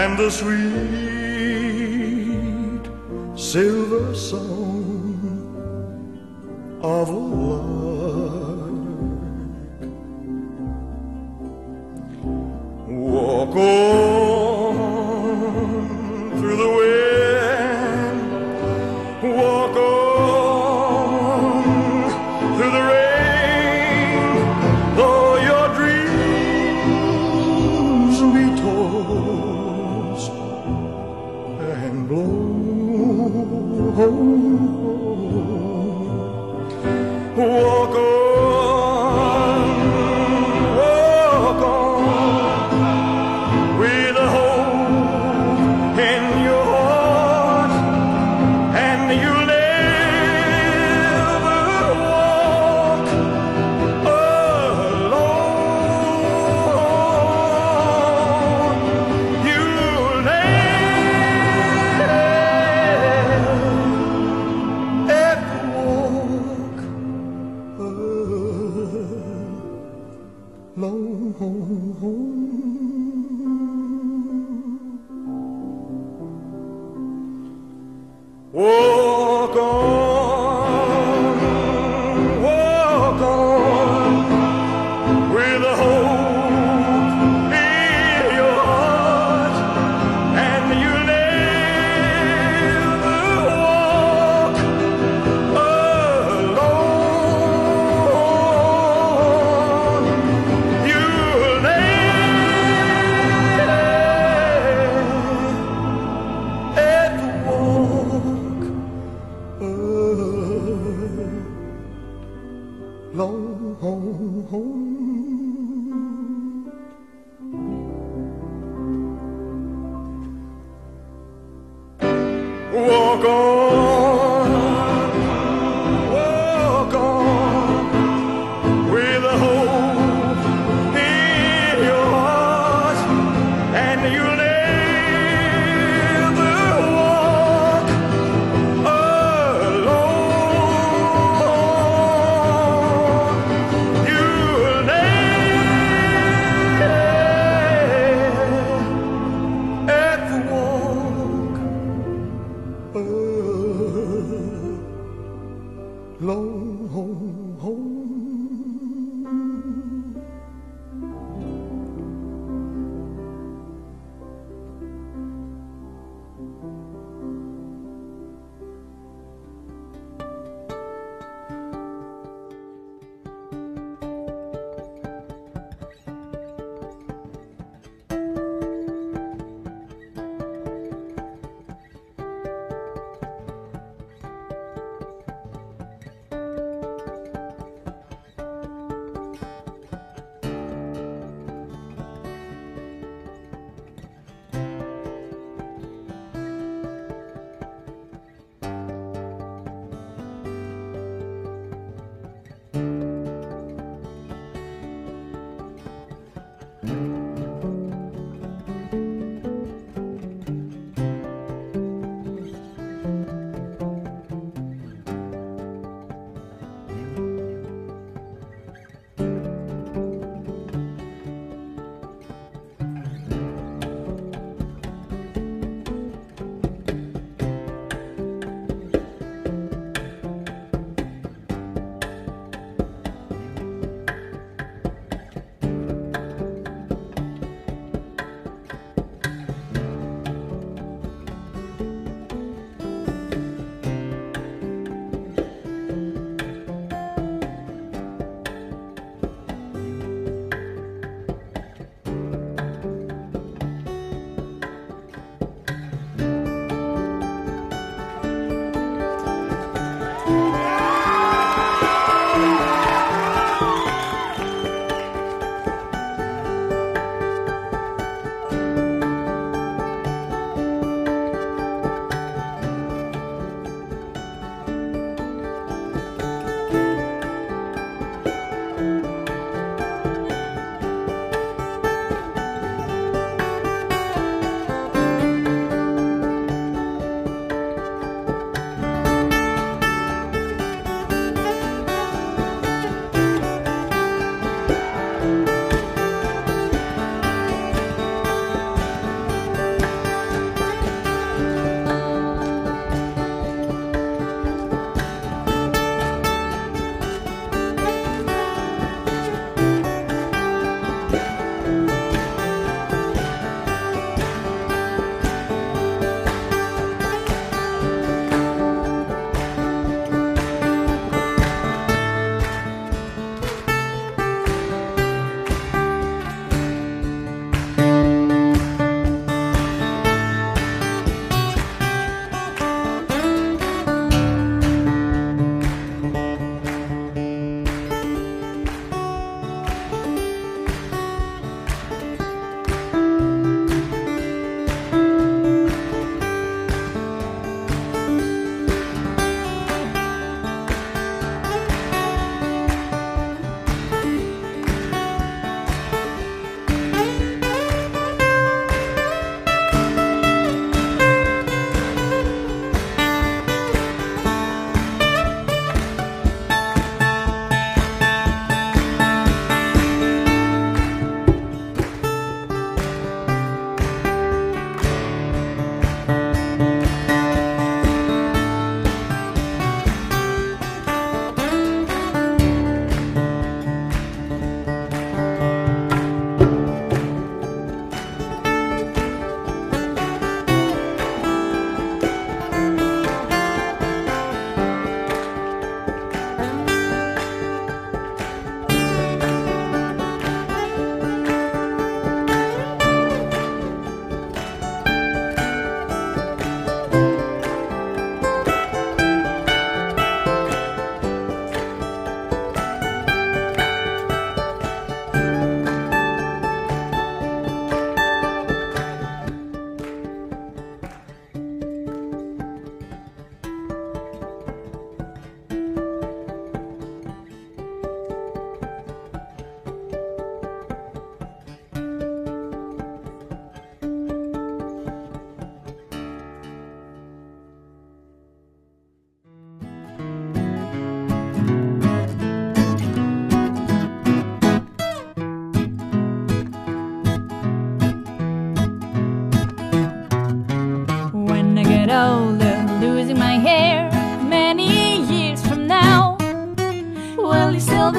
and the sweet silver song of a lark. Walk on.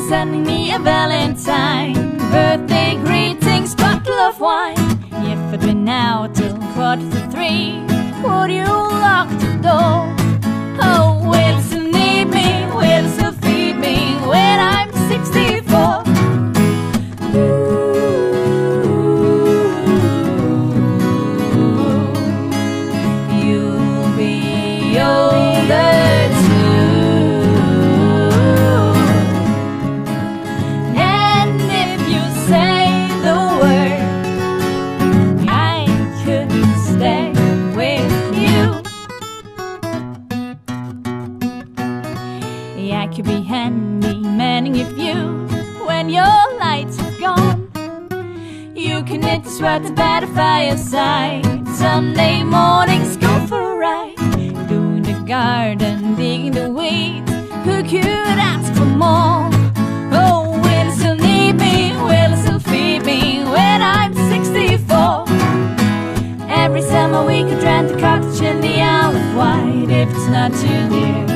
Sending me a Valentine? Birthday greetings, bottle of wine. If it'd been now till quarter to three, would you lock the door? Lights are gone. You can knit the sweater by the fireside. Sunday mornings go for a ride. Doing the garden, digging the weeds. Who could ask for more? Oh, will you still need me? Will you still feed me when I'm 64? Every summer we could rent a cottage in the Isle of Wight if it's not too dear.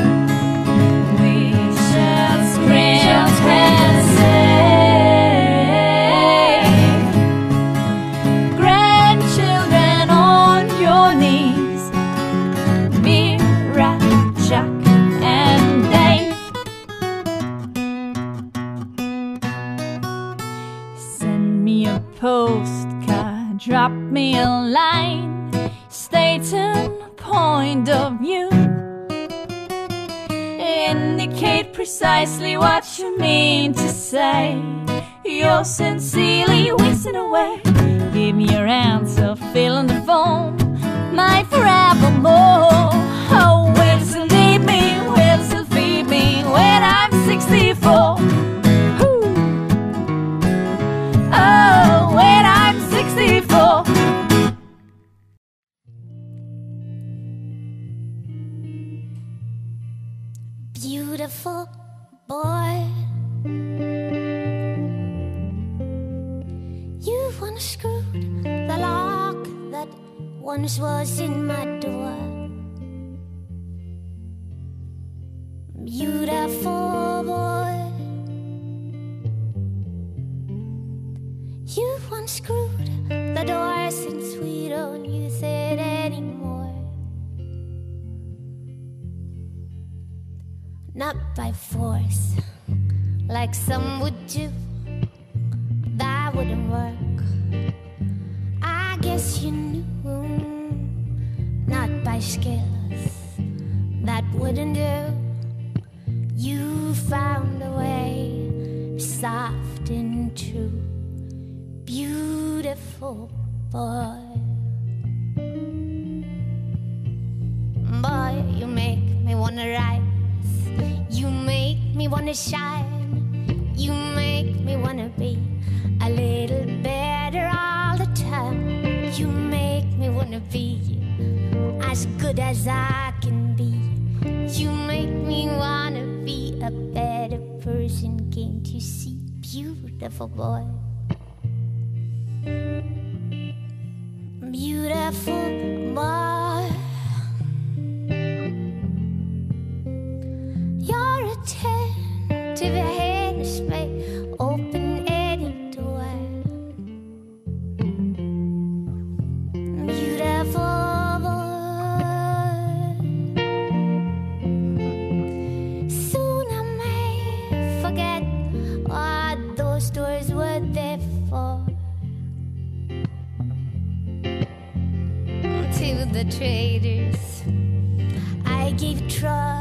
Drop me a line, stating point of view. Indicate precisely what you mean to say. You're sincerely wasting away. Give me your answer, fill in the phone. My forevermore. Oh, will still need me? Will still feed me when I'm 64? Once was in my door. Beautiful boy. You've unscrewed the door since we don't use it anymore. Not by force, like some would do. That wouldn't work. I guess you knew. Skills, that wouldn't do. You found a way, soft and true. Beautiful boy. Boy, you make me wanna rise. You make me wanna shine. As I can be. You make me wanna be a better person. Can't you see, beautiful boy? Beautiful boy. I gave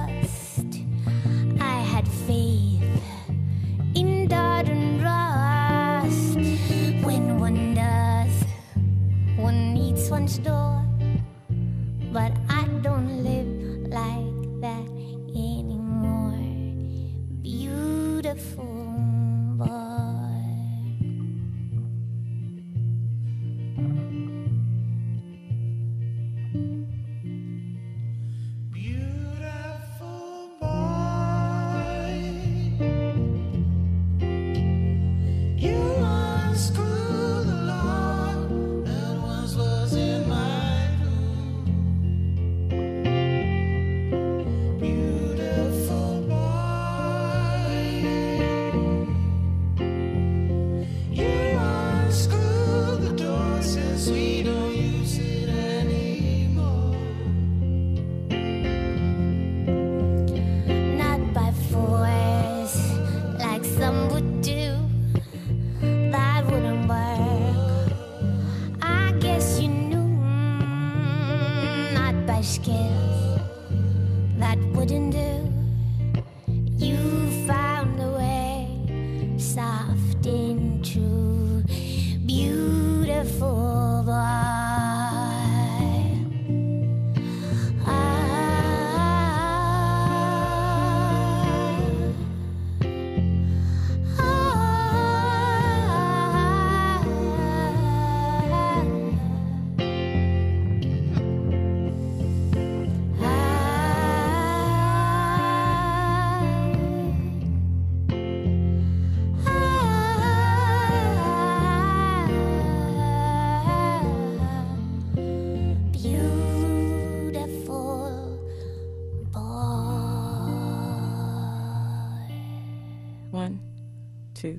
two,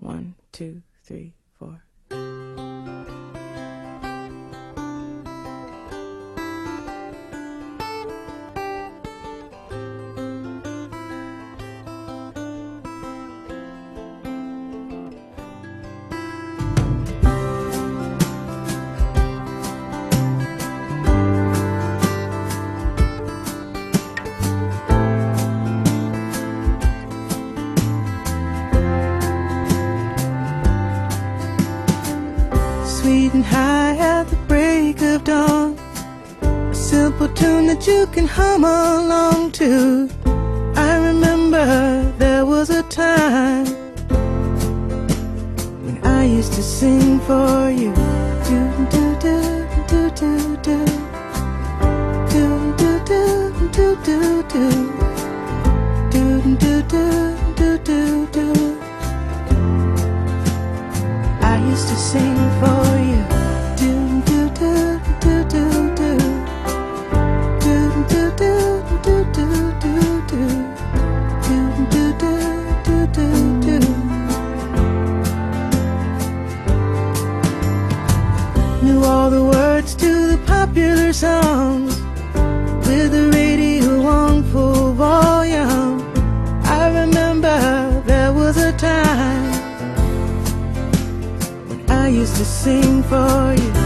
one, two, simple tune that you can hum along to. I remember there was a time when I used to sing for you. Do do do do do do. Do do do do do do. Do do do do do. I used to sing for you. Do do do do. Do popular songs with the radio on full volume. I remember there was a time when I used to sing for you.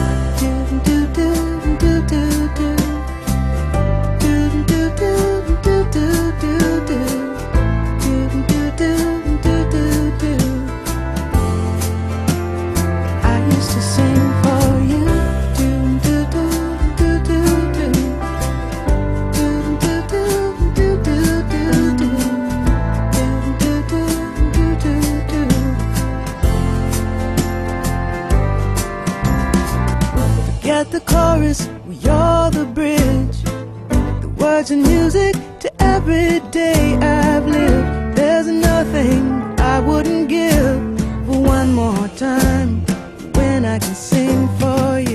Get the chorus, we are the bridge. The words and music to every day I've lived. There's nothing I wouldn't give for one more time when I can sing for you.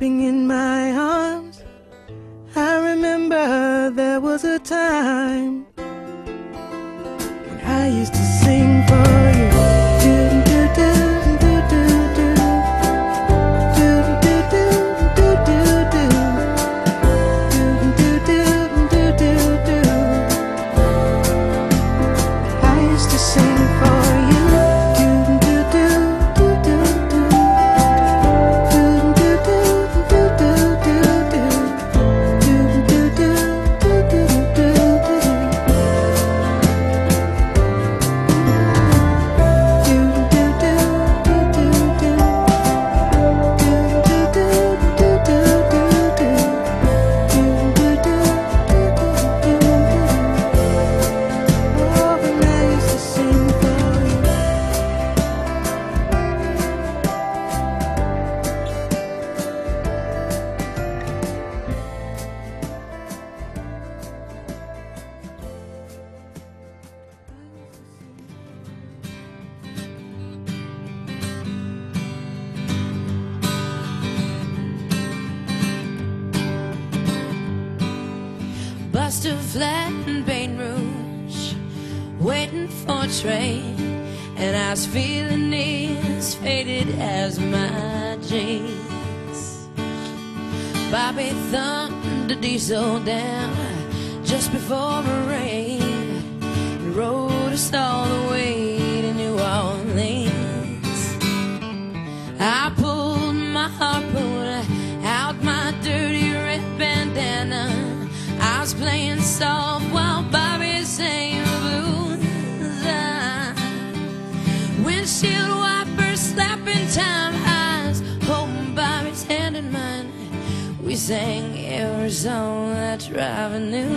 Sleeping in my arms. I remember there was a time Raising Arizona revenue.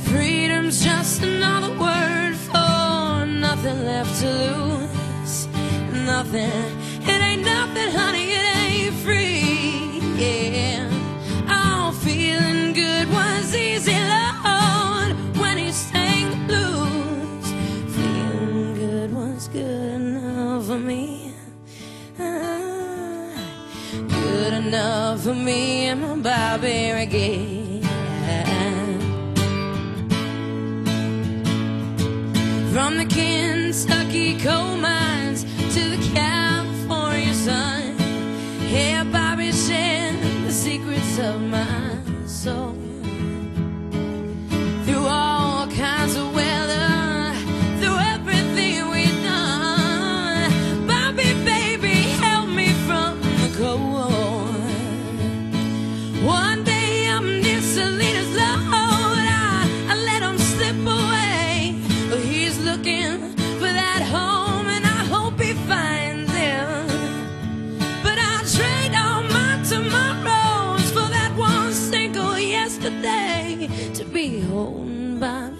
Freedom's just another word for nothing left to lose. Nothing, it ain't nothing, honey. enough for me and my Bobby McGee. From the Kentucky coal mine.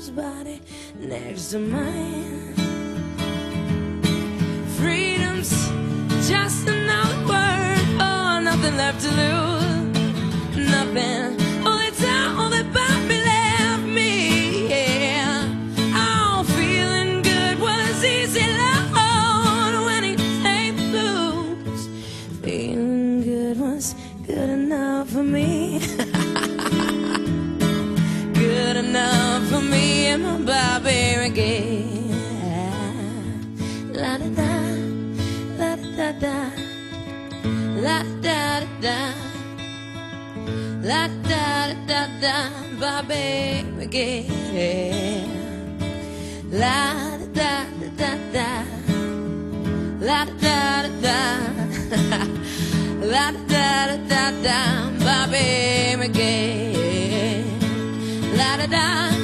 whose body next to mine. Freedom's just another word, oh, nothing left to lose, nothing. da da da la da da da da baby again la da da da da, la da da da, la da da da baby again la da da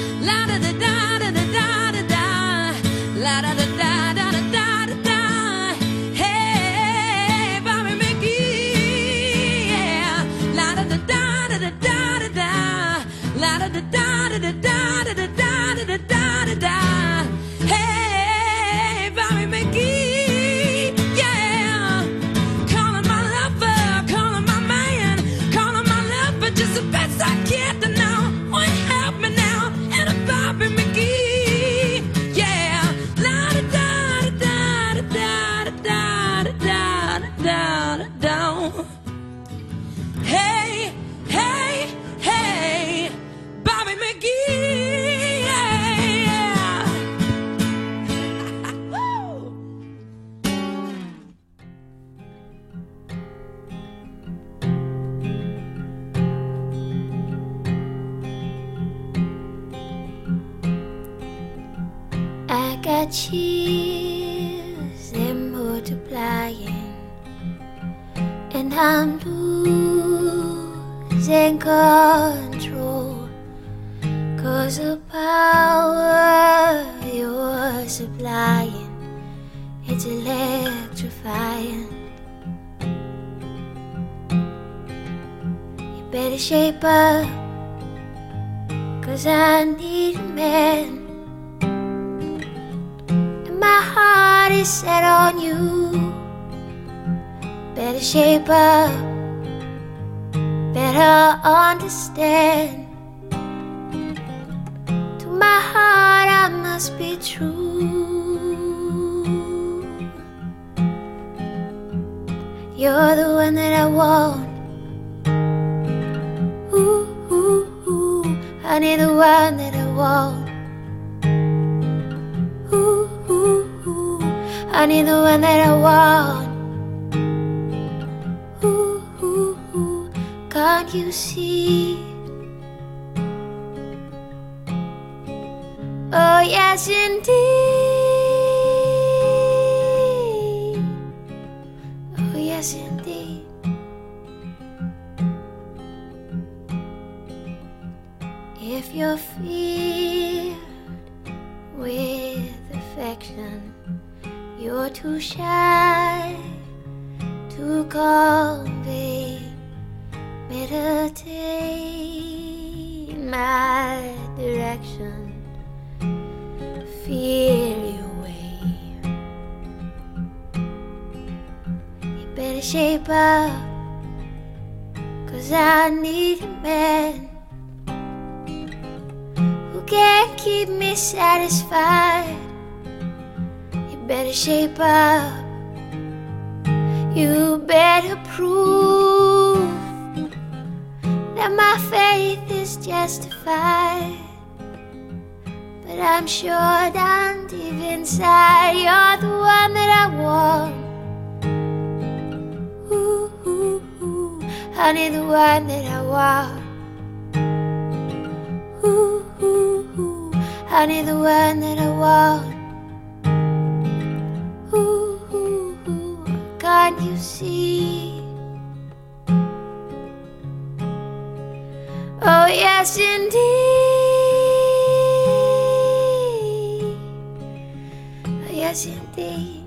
set on you. Better shape up, better understand. To my heart, I must be true. You're the one that I want. Ooh, ooh, ooh. I need the one that I want. Honey, the one that I want. Ooh, ooh, ooh, can't you see? Oh, yes, indeed. Oh, yes, indeed. If you're filled too shy to convey. Meditate my direction, feel your way. You better shape up, cause I need a man who can keep me satisfied. Better shape up. You better prove that my faith is justified. But I'm sure down deep inside, you're the one that I want. Ooh, ooh, ooh, honey, the one that I want. Ooh, ooh, ooh, honey, the one that I want. Can't you see? Oh, yes, indeed. Oh, yes, indeed.